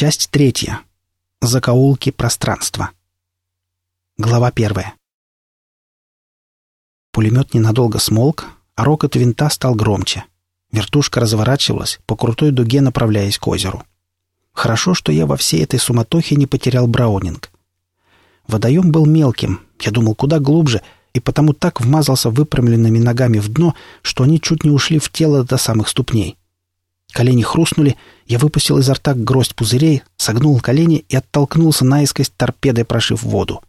Часть третья. Закоулки пространства. Глава первая. Пулемет ненадолго смолк, а рокот винта стал громче. Вертушка разворачивалась, по крутой дуге направляясь к озеру. Хорошо, что я во всей этой суматохе не потерял браунинг. Водоем был мелким, я думал, куда глубже, и потому так вмазался выпрямленными ногами в дно, что они чуть не ушли в тело до самых ступней. Колени хрустнули, я выпустил изо рта гроздь пузырей, согнул колени и оттолкнулся наискось, торпедой прошив воду.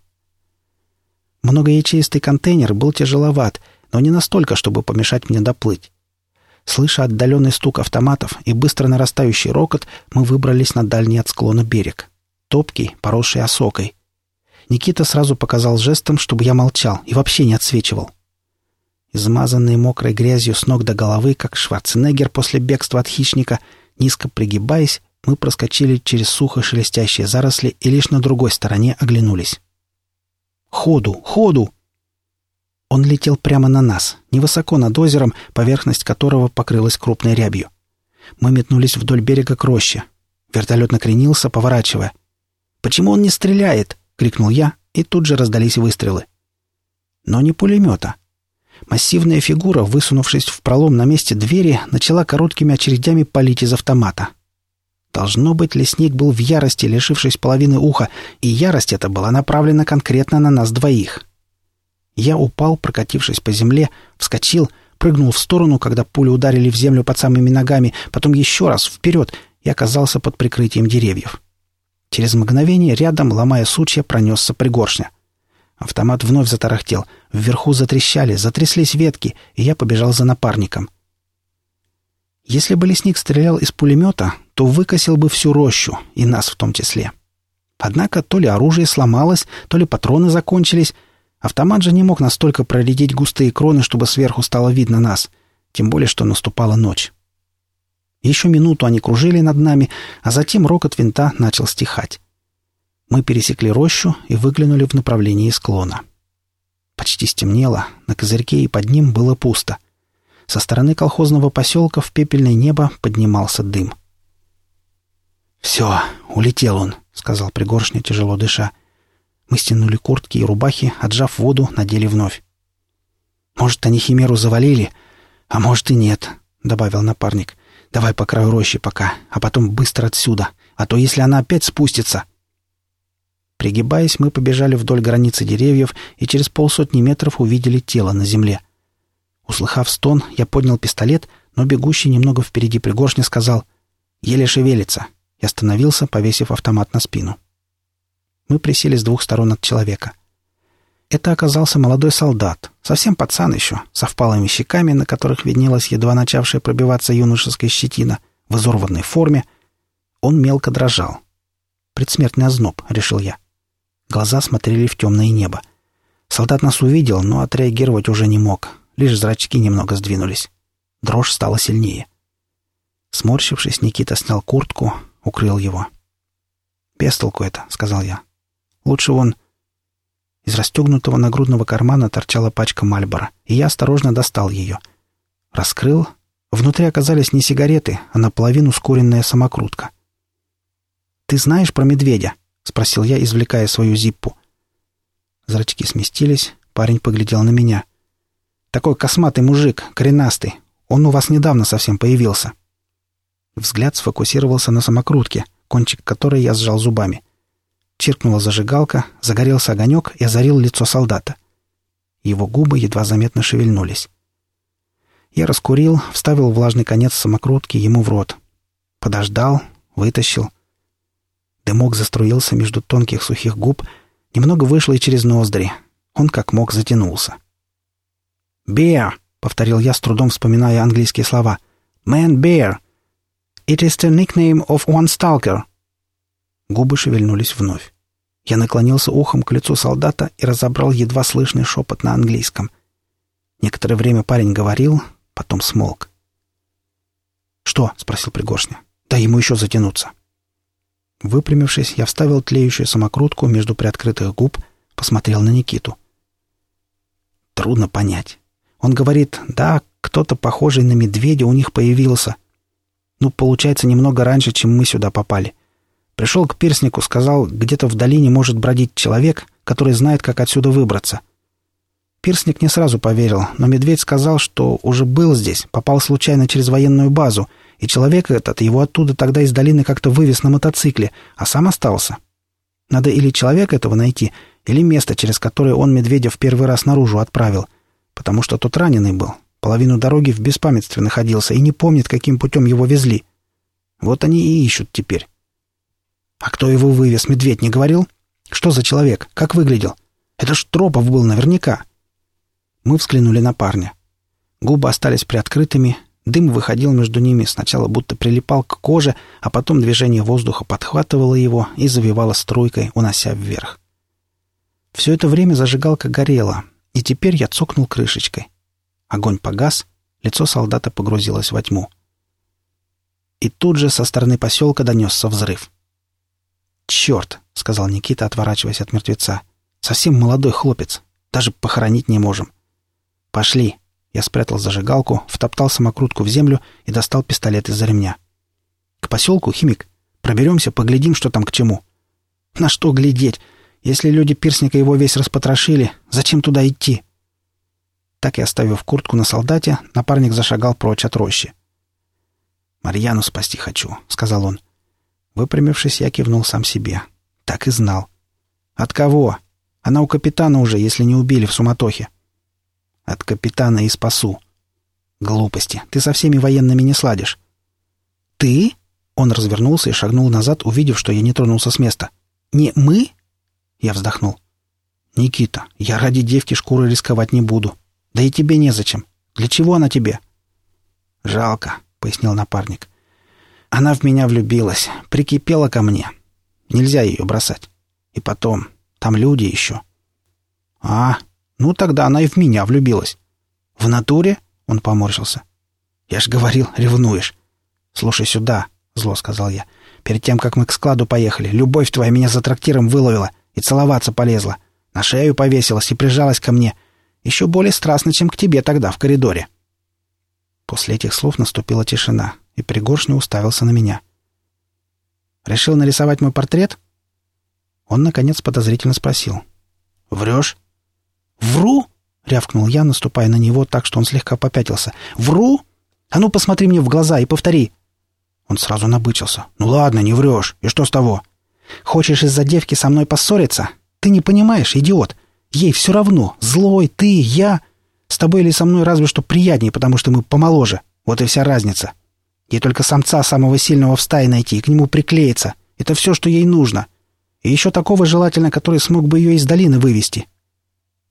Многоячеистый контейнер был тяжеловат, но не настолько, чтобы помешать мне доплыть. Слыша отдаленный стук автоматов и быстро нарастающий рокот, мы выбрались на дальний от склона берег. Топкий, поросший осокой. Никита сразу показал жестом, чтобы я молчал и вообще не отсвечивал. Измазанные мокрой грязью с ног до головы, как Шварценеггер после бегства от хищника, низко пригибаясь, мы проскочили через сухо шелестящие заросли и лишь на другой стороне оглянулись. «Ходу! Ходу!» Он летел прямо на нас, невысоко над озером, поверхность которого покрылась крупной рябью. Мы метнулись вдоль берега к роще. Вертолет накренился, поворачивая. «Почему он не стреляет?» — крикнул я, и тут же раздались выстрелы. Но не пулемета. Массивная фигура, высунувшись в пролом на месте двери, начала короткими очередями палить из автомата. Должно быть, лесник был в ярости, лишившись половины уха, и ярость эта была направлена конкретно на нас двоих. Я упал, прокатившись по земле, вскочил, прыгнул в сторону, когда пули ударили в землю под самыми ногами, потом еще раз вперед и оказался под прикрытием деревьев. Через мгновение рядом, ломая сучья, пронесся пригоршня. Автомат вновь затарахтел. Вверху затрещали, затряслись ветки, и я побежал за напарником. Если бы лесник стрелял из пулемета, то выкосил бы всю рощу, и нас в том числе. Однако то ли оружие сломалось, то ли патроны закончились. Автомат же не мог настолько проредить густые кроны, чтобы сверху стало видно нас, тем более, что наступала ночь. Еще минуту они кружили над нами, а затем рокот винта начал стихать. Мы пересекли рощу и выглянули в направлении склона. Почти стемнело, на козырьке и под ним было пусто. Со стороны колхозного поселка в пепельное небо поднимался дым. «Все, улетел он», — сказал Пригоршня, тяжело дыша. Мы стянули куртки и рубахи, отжав воду, надели вновь. «Может, они химеру завалили, а может и нет», — добавил напарник. «Давай по краю рощи пока, а потом быстро отсюда, а то если она опять спустится...» Пригибаясь, мы побежали вдоль границы деревьев и через полсотни метров увидели тело на земле. Услыхав стон, я поднял пистолет, но бегущий немного впереди пригоршня сказал «Еле шевелится» и остановился, повесив автомат на спину. Мы присели с двух сторон от человека. Это оказался молодой солдат, совсем пацан еще, со впалыми щеками, на которых виднелась едва начавшая пробиваться юношеская щетина, в изорванной форме. Он мелко дрожал. «Предсмертный озноб», — решил я. Глаза смотрели в темное небо. Солдат нас увидел, но отреагировать уже не мог. Лишь зрачки немного сдвинулись. Дрожь стала сильнее. Сморщившись, Никита снял куртку, укрыл его. «Без толку это», — сказал я. «Лучше он...» Из расстегнутого нагрудного кармана торчала пачка Мальбора, и я осторожно достал ее. Раскрыл. Внутри оказались не сигареты, а наполовину скуренная самокрутка. «Ты знаешь про медведя?» — спросил я, извлекая свою зиппу. Зрачки сместились, парень поглядел на меня. «Такой косматый мужик, коренастый. Он у вас недавно совсем появился». Взгляд сфокусировался на самокрутке, кончик которой я сжал зубами. Чиркнула зажигалка, загорелся огонек и озарил лицо солдата. Его губы едва заметно шевельнулись. Я раскурил, вставил влажный конец самокрутки ему в рот. Подождал, вытащил — Дымок заструился между тонких сухих губ, немного вышло и через ноздри. Он как мог затянулся. «Bear!» — повторил я, с трудом вспоминая английские слова. «Man bear! It is the nickname of one stalker!» Губы шевельнулись вновь. Я наклонился ухом к лицу солдата и разобрал едва слышный шепот на английском. Некоторое время парень говорил, потом смолк. «Что?» — спросил Пригоршня. «Дай ему еще затянуться». Выпрямившись, я вставил тлеющую самокрутку между приоткрытых губ, посмотрел на Никиту. Трудно понять. Он говорит, да, кто-то похожий на медведя у них появился. Ну, получается, немного раньше, чем мы сюда попали. Пришел к перстнику, сказал, где-то в долине может бродить человек, который знает, как отсюда выбраться. Перстник не сразу поверил, но медведь сказал, что уже был здесь, попал случайно через военную базу, и человек этот его оттуда тогда из долины как-то вывез на мотоцикле, а сам остался. Надо или человека этого найти, или место, через которое он медведя в первый раз наружу отправил, потому что тот раненый был, половину дороги в беспамятстве находился и не помнит, каким путем его везли. Вот они и ищут теперь. А кто его вывез, медведь не говорил? Что за человек? Как выглядел? Это ж Тропов был наверняка. Мы взглянули на парня. Губы остались приоткрытыми, дым выходил между ними, сначала будто прилипал к коже, а потом движение воздуха подхватывало его и завивало струйкой, унося вверх. Все это время зажигалка горела, и теперь я цокнул крышечкой. Огонь погас, лицо солдата погрузилось во тьму. И тут же со стороны поселка донесся взрыв. «Черт!» — сказал Никита, отворачиваясь от мертвеца. «Совсем молодой хлопец. Даже похоронить не можем. «Пошли!» Я спрятал зажигалку, втоптал самокрутку в землю и достал пистолет из-за ремня. «К поселку, химик? Проберемся, поглядим, что там к чему». «На что глядеть? Если люди пирсника его весь распотрошили, зачем туда идти?» Так и оставив куртку на солдате, напарник зашагал прочь от рощи. «Марьяну спасти хочу», — сказал он. Выпрямившись, я кивнул сам себе. Так и знал. «От кого? Она у капитана уже, если не убили в суматохе». От капитана и спасу. Глупости. Ты со всеми военными не сладишь. Ты? Он развернулся и шагнул назад, увидев, что я не тронулся с места. Не мы? Я вздохнул. Никита, я ради девки шкуры рисковать не буду. Да и тебе незачем. Для чего она тебе? Жалко, пояснил напарник. Она в меня влюбилась, прикипела ко мне. Нельзя ее бросать. И потом, там люди еще. А, ну, тогда она и в меня влюбилась. В натуре? Он поморщился. Я ж говорил, ревнуешь. Слушай сюда, зло сказал я. Перед тем, как мы к складу поехали, любовь твоя меня за трактиром выловила и целоваться полезла. На шею повесилась и прижалась ко мне. Еще более страстно, чем к тебе тогда в коридоре. После этих слов наступила тишина, и Пригоршня уставился на меня. «Решил нарисовать мой портрет?» Он, наконец, подозрительно спросил. «Врешь?» «Вру?» — рявкнул я, наступая на него так, что он слегка попятился. «Вру? А ну, посмотри мне в глаза и повтори!» Он сразу набычился. «Ну ладно, не врешь. И что с того?» «Хочешь из-за девки со мной поссориться? Ты не понимаешь, идиот. Ей все равно. Злой, ты, я. С тобой или со мной разве что приятнее, потому что мы помоложе. Вот и вся разница. Ей только самца самого сильного в стае найти и к нему приклеиться. Это все, что ей нужно. И еще такого желательно, который смог бы ее из долины вывести.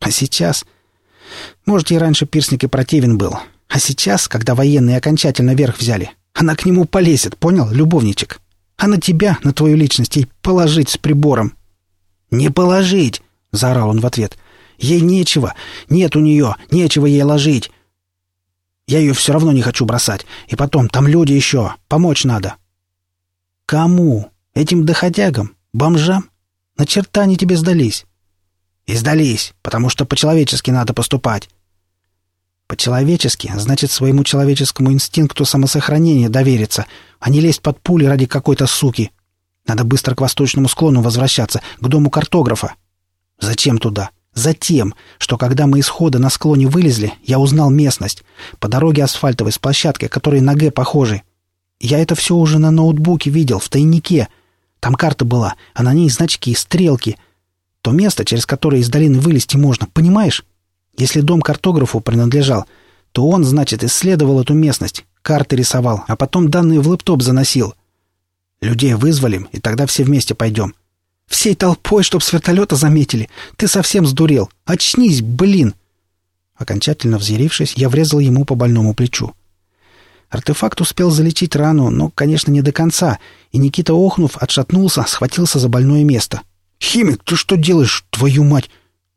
А сейчас... Может, ей раньше пирсник и противен был. А сейчас, когда военные окончательно верх взяли, она к нему полезет, понял, любовничек? А на тебя, на твою личность, ей положить с прибором. «Не положить!» — заорал он в ответ. «Ей нечего. Нет у нее. Нечего ей ложить. Я ее все равно не хочу бросать. И потом, там люди еще. Помочь надо». «Кому? Этим доходягам? Бомжам? На черта они тебе сдались?» И сдались, потому что по-человечески надо поступать. По-человечески значит своему человеческому инстинкту самосохранения довериться, а не лезть под пули ради какой-то суки. Надо быстро к восточному склону возвращаться, к дому картографа. Зачем туда? Затем, что когда мы из хода на склоне вылезли, я узнал местность. По дороге асфальтовой с площадкой, которой на Г похожи. Я это все уже на ноутбуке видел, в тайнике. Там карта была, а на ней значки и стрелки — то место, через которое из долины вылезти можно, понимаешь? Если дом картографу принадлежал, то он, значит, исследовал эту местность, карты рисовал, а потом данные в лэптоп заносил. Людей вызволим, и тогда все вместе пойдем. Всей толпой, чтоб с вертолета заметили. Ты совсем сдурел. Очнись, блин!» Окончательно взъярившись, я врезал ему по больному плечу. Артефакт успел залечить рану, но, конечно, не до конца, и Никита, охнув, отшатнулся, схватился за больное место. «Химик, ты что делаешь, твою мать?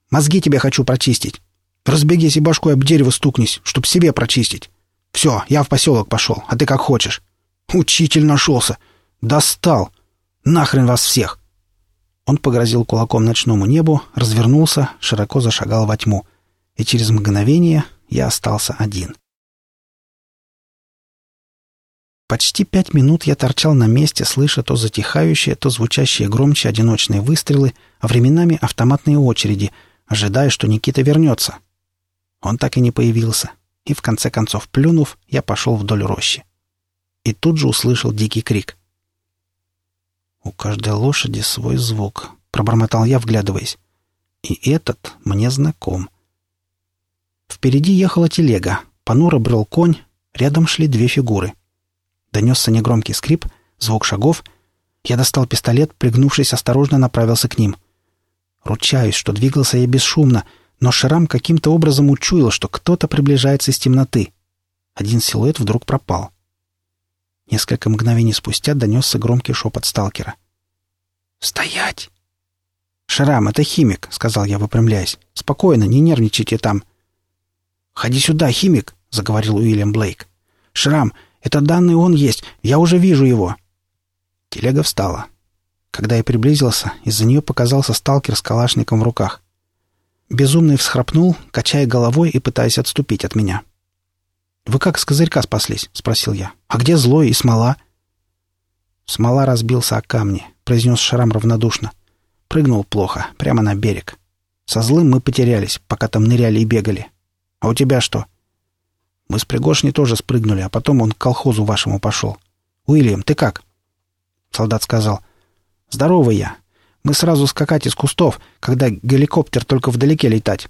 Мозги тебе хочу прочистить. Разбегись и башкой об дерево стукнись, чтоб себе прочистить. Все, я в поселок пошел, а ты как хочешь. Учитель нашелся. Достал. Нахрен вас всех!» Он погрозил кулаком ночному небу, развернулся, широко зашагал во тьму. И через мгновение я остался один. Почти пять минут я торчал на месте, слыша то затихающие, то звучащие громче одиночные выстрелы, а временами автоматные очереди, ожидая, что Никита вернется. Он так и не появился, и в конце концов, плюнув, я пошел вдоль рощи. И тут же услышал дикий крик. «У каждой лошади свой звук», — пробормотал я, вглядываясь. «И этот мне знаком». Впереди ехала телега, понуро брел конь, рядом шли две фигуры — Донесся негромкий скрип, звук шагов. Я достал пистолет, пригнувшись, осторожно направился к ним. Ручаюсь, что двигался я бесшумно, но Шрам каким-то образом учуял, что кто-то приближается из темноты. Один силуэт вдруг пропал. Несколько мгновений спустя донесся громкий шепот сталкера. «Стоять!» «Шрам, это химик», — сказал я, выпрямляясь. «Спокойно, не нервничайте там». «Ходи сюда, химик», — заговорил Уильям Блейк. «Шрам, это данный он есть. Я уже вижу его». Телега встала. Когда я приблизился, из-за нее показался сталкер с калашником в руках. Безумный всхрапнул, качая головой и пытаясь отступить от меня. «Вы как с козырька спаслись?» — спросил я. «А где злой и смола?» «Смола разбился о камни», — произнес Шрам равнодушно. Прыгнул плохо, прямо на берег. Со злым мы потерялись, пока там ныряли и бегали. А у тебя что?» Мы с Пригоршней тоже спрыгнули, а потом он к колхозу вашему пошел. Уильям, ты как?» Солдат сказал. «Здоровый я. Мы сразу скакать из кустов, когда геликоптер только вдалеке летать.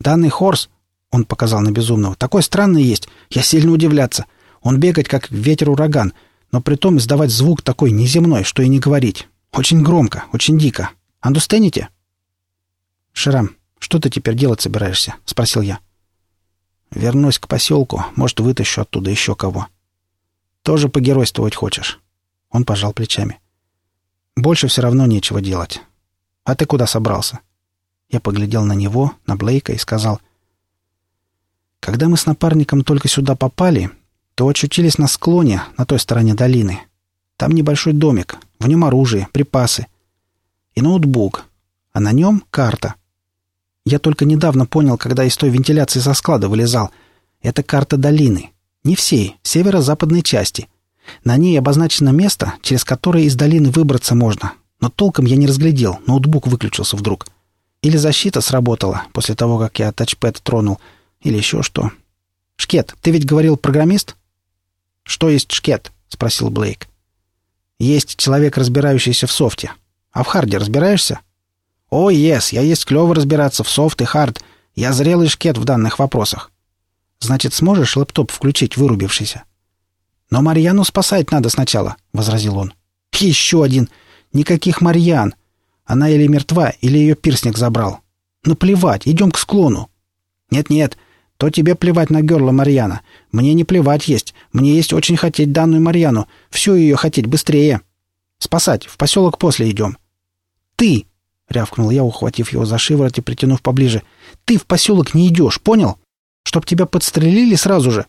Данный Хорс, он показал на безумного, такой странный есть, я сильно удивляться. Он бегать, как ветер-ураган, но при том издавать звук такой неземной, что и не говорить. Очень громко, очень дико. Андустените?» «Шрам, что ты теперь делать собираешься?» — спросил я. — Вернусь к поселку, может, вытащу оттуда еще кого. Тоже погеройствовать хочешь?» Он пожал плечами. «Больше все равно нечего делать. А ты куда собрался?» Я поглядел на него, на Блейка и сказал. «Когда мы с напарником только сюда попали, то очутились на склоне, на той стороне долины. Там небольшой домик, в нем оружие, припасы и ноутбук, а на нем карта. Я только недавно понял, когда из той вентиляции со склада вылезал. Это карта долины. Не всей, северо-западной части. На ней обозначено место, через которое из долины выбраться можно. Но толком я не разглядел, ноутбук выключился вдруг. Или защита сработала после того, как я тачпэд тронул. Или еще что. «Шкет, ты ведь говорил программист?» «Что есть шкет?» — спросил Блейк. «Есть человек, разбирающийся в софте. А в харде разбираешься?» «О, yes, я есть клево разбираться в софт и хард. Я зрелый шкет в данных вопросах». «Значит, сможешь лэптоп включить, вырубившийся?» «Но Марьяну спасать надо сначала», — возразил он. «Еще один. Никаких Марьян. Она или мертва, или ее пирсник забрал. Ну плевать, идем к склону». «Нет-нет, то тебе плевать на герла Марьяна. Мне не плевать есть. Мне есть очень хотеть данную Марьяну. Всю ее хотеть быстрее. Спасать, в поселок после идем». «Ты!» Рявкнул я, ухватив его за шиворот и притянув поближе. «Ты в поселок не идешь, понял? Чтоб тебя подстрелили сразу же.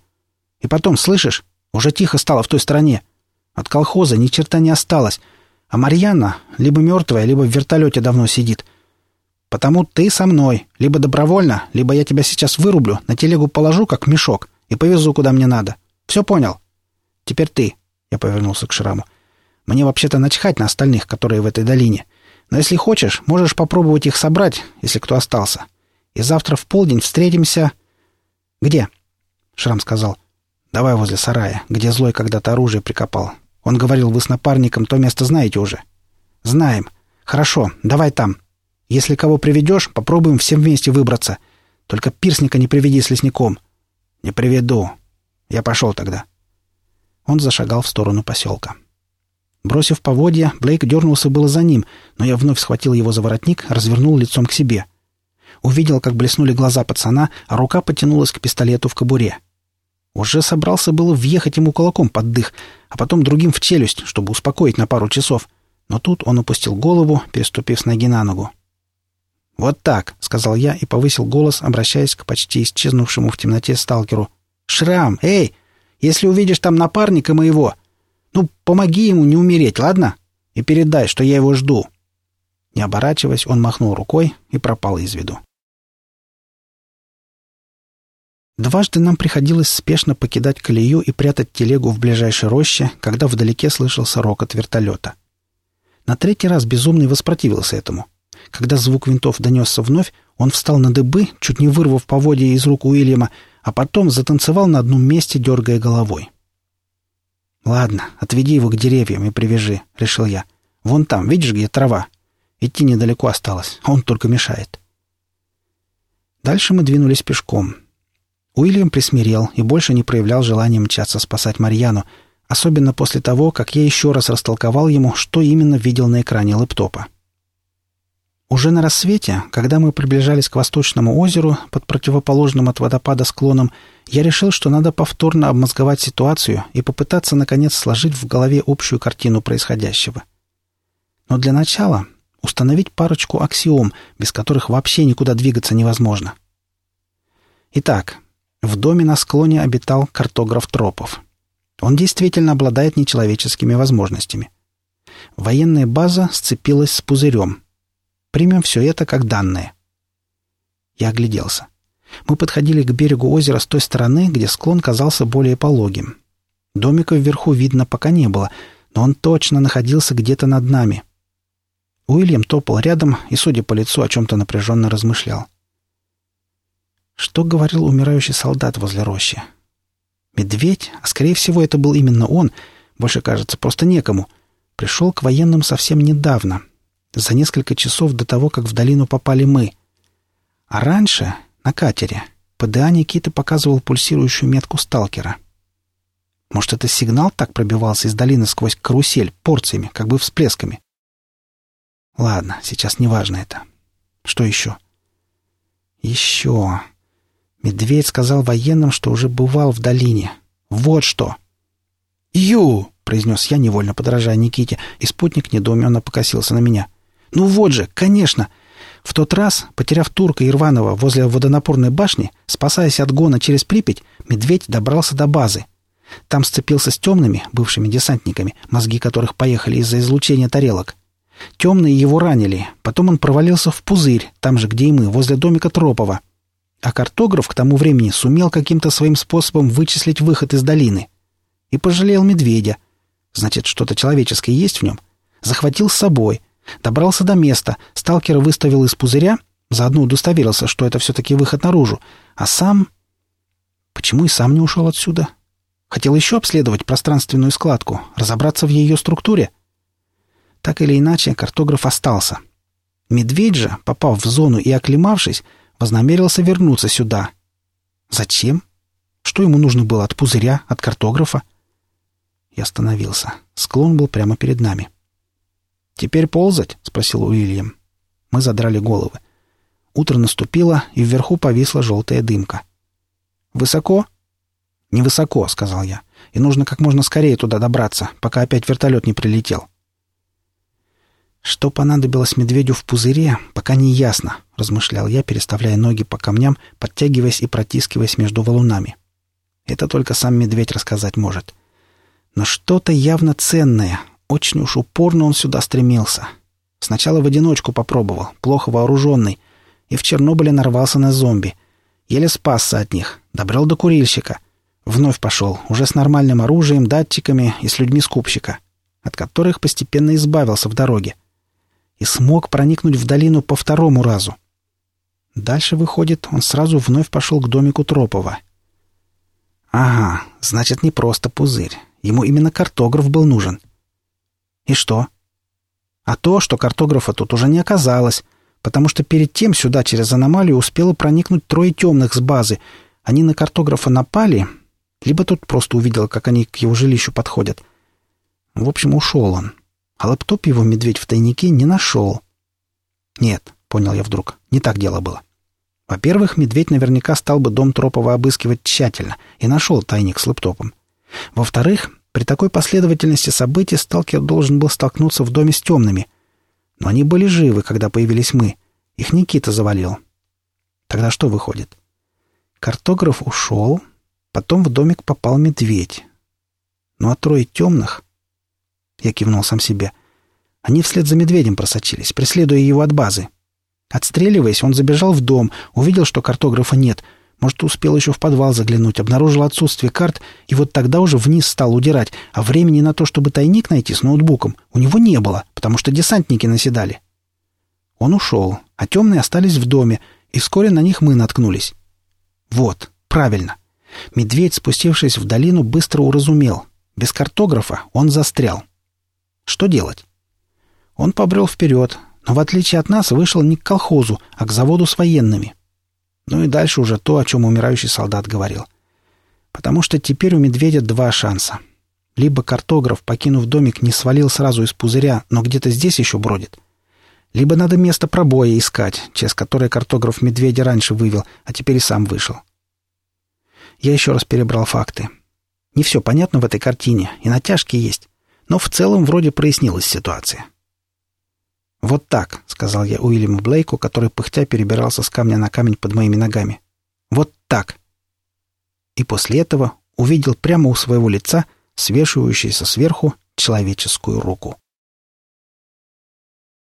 И потом, слышишь, уже тихо стало в той стороне. От колхоза ни черта не осталось. А Марьяна либо мертвая, либо в вертолете давно сидит. Потому ты со мной. Либо добровольно, либо я тебя сейчас вырублю, на телегу положу, как мешок, и повезу, куда мне надо. Все понял? Теперь ты. Я повернулся к Шраму. Мне вообще-то начхать на остальных, которые в этой долине. Но если хочешь, можешь попробовать их собрать, если кто остался. И завтра в полдень встретимся...» «Где?» — Шрам сказал. «Давай возле сарая, где Злой когда-то оружие прикопал. Он говорил, вы с напарником то место знаете уже». «Знаем. Хорошо, давай там. Если кого приведешь, попробуем всем вместе выбраться. Только пирсника не приведи с лесником». «Не приведу. Я пошел тогда». Он зашагал в сторону поселка. Бросив поводья, Блейк дернулся было за ним, но я вновь схватил его за воротник, развернул лицом к себе. Увидел, как блеснули глаза пацана, а рука потянулась к пистолету в кобуре. Уже собрался было въехать ему кулаком под дых, а потом другим в челюсть, чтобы успокоить на пару часов. Но тут он опустил голову, переступив с ноги на ногу. «Вот так», — сказал я и повысил голос, обращаясь к почти исчезнувшему в темноте сталкеру. «Шрам! Эй! Если увидишь там напарника моего, ну, помоги ему не умереть, ладно? И передай, что я его жду». Не оборачиваясь, он махнул рукой и пропал из виду. Дважды нам приходилось спешно покидать колею и прятать телегу в ближайшей роще, когда вдалеке слышался рокот вертолета. На третий раз безумный воспротивился этому. Когда звук винтов донесся вновь, он встал на дыбы, чуть не вырвав поводья из рук Уильяма, а потом затанцевал на одном месте, дергая головой. «Ладно, отведи его к деревьям и привяжи», — решил я. «Вон там, видишь, где трава? Идти недалеко осталось, он только мешает». Дальше мы двинулись пешком. Уильям присмирел и больше не проявлял желания мчаться спасать Марьяну, особенно после того, как я еще раз растолковал ему, что именно видел на экране лэптопа. Уже на рассвете, когда мы приближались к Восточному озеру под противоположным от водопада склоном, я решил, что надо повторно обмозговать ситуацию и попытаться, наконец, сложить в голове общую картину происходящего. Но для начала установить парочку аксиом, без которых вообще никуда двигаться невозможно. Итак, в доме на склоне обитал картограф Тропов. Он действительно обладает нечеловеческими возможностями. Военная база сцепилась с пузырем, Примем все это как данное. Я огляделся. Мы подходили к берегу озера с той стороны, где склон казался более пологим. Домика вверху видно пока не было, но он точно находился где-то над нами. Уильям топал рядом и, судя по лицу, о чем-то напряженно размышлял. Что говорил умирающий солдат возле рощи? Медведь, а скорее всего это был именно он, больше кажется просто некому, пришел к военным совсем недавно, за несколько часов до того, как в долину попали мы. А раньше, на катере, ПДА Никита показывал пульсирующую метку сталкера. Может, это сигнал так пробивался из долины сквозь карусель, порциями, как бы всплесками? Ладно, сейчас не важно это. Что еще? Еще. Медведь сказал военным, что уже бывал в долине. Вот что. «Ю!» — произнес я, невольно подражая Никите, и спутник недоуменно покосился на меня. Ну вот же, конечно. В тот раз, потеряв Турка и Рванова возле водонапорной башни, спасаясь от гона через Припять, медведь добрался до базы. Там сцепился с темными, бывшими десантниками, мозги которых поехали из-за излучения тарелок. Темные его ранили, потом он провалился в пузырь, там же, где и мы, возле домика Тропова. А картограф к тому времени сумел каким-то своим способом вычислить выход из долины. И пожалел медведя. Значит, что-то человеческое есть в нем. Захватил с собой — Добрался до места, сталкера выставил из пузыря, заодно удостоверился, что это все-таки выход наружу, а сам... Почему и сам не ушел отсюда? Хотел еще обследовать пространственную складку, разобраться в ее структуре? Так или иначе, картограф остался. Медведь же, попав в зону и оклемавшись, вознамерился вернуться сюда. Зачем? Что ему нужно было от пузыря, от картографа? Я остановился. Склон был прямо перед нами. «Теперь ползать?» — спросил Уильям. Мы задрали головы. Утро наступило, и вверху повисла желтая дымка. «Высоко?» «Невысоко», — сказал я. «И нужно как можно скорее туда добраться, пока опять вертолет не прилетел». «Что понадобилось медведю в пузыре, пока не ясно», — размышлял я, переставляя ноги по камням, подтягиваясь и протискиваясь между валунами. «Это только сам медведь рассказать может. Но что-то явно ценное, очень уж упорно он сюда стремился. Сначала в одиночку попробовал, плохо вооруженный, и в Чернобыле нарвался на зомби. Еле спасся от них, добрел до курильщика. Вновь пошел, уже с нормальным оружием, датчиками и с людьми скупщика, от которых постепенно избавился в дороге. И смог проникнуть в долину по второму разу. Дальше, выходит, он сразу вновь пошел к домику Тропова. Ага, значит, не просто пузырь. Ему именно картограф был нужен — и что? А то, что картографа тут уже не оказалось, потому что перед тем сюда через аномалию успело проникнуть трое темных с базы. Они на картографа напали, либо тот просто увидел, как они к его жилищу подходят. В общем, ушел он. А лаптоп его медведь в тайнике не нашел. Нет, понял я вдруг, не так дело было. Во-первых, медведь наверняка стал бы дом Тропова обыскивать тщательно и нашел тайник с лэптопом. Во-вторых, при такой последовательности событий сталкер должен был столкнуться в доме с темными. Но они были живы, когда появились мы. Их Никита завалил. Тогда что выходит? Картограф ушел, потом в домик попал медведь. Ну а трое темных... Я кивнул сам себе. Они вслед за медведем просочились, преследуя его от базы. Отстреливаясь, он забежал в дом, увидел, что картографа нет. Может, успел еще в подвал заглянуть, обнаружил отсутствие карт, и вот тогда уже вниз стал удирать, а времени на то, чтобы тайник найти с ноутбуком, у него не было, потому что десантники наседали. Он ушел, а темные остались в доме, и вскоре на них мы наткнулись. Вот, правильно. Медведь, спустившись в долину, быстро уразумел. Без картографа он застрял. Что делать? Он побрел вперед, но в отличие от нас вышел не к колхозу, а к заводу с военными. Ну и дальше уже то, о чем умирающий солдат говорил. Потому что теперь у медведя два шанса. Либо картограф, покинув домик, не свалил сразу из пузыря, но где-то здесь еще бродит. Либо надо место пробоя искать, через которое картограф медведя раньше вывел, а теперь и сам вышел. Я еще раз перебрал факты. Не все понятно в этой картине, и натяжки есть, но в целом вроде прояснилась ситуация. «Вот так», — сказал я Уильяму Блейку, который пыхтя перебирался с камня на камень под моими ногами. «Вот так». И после этого увидел прямо у своего лица свешивающуюся сверху человеческую руку.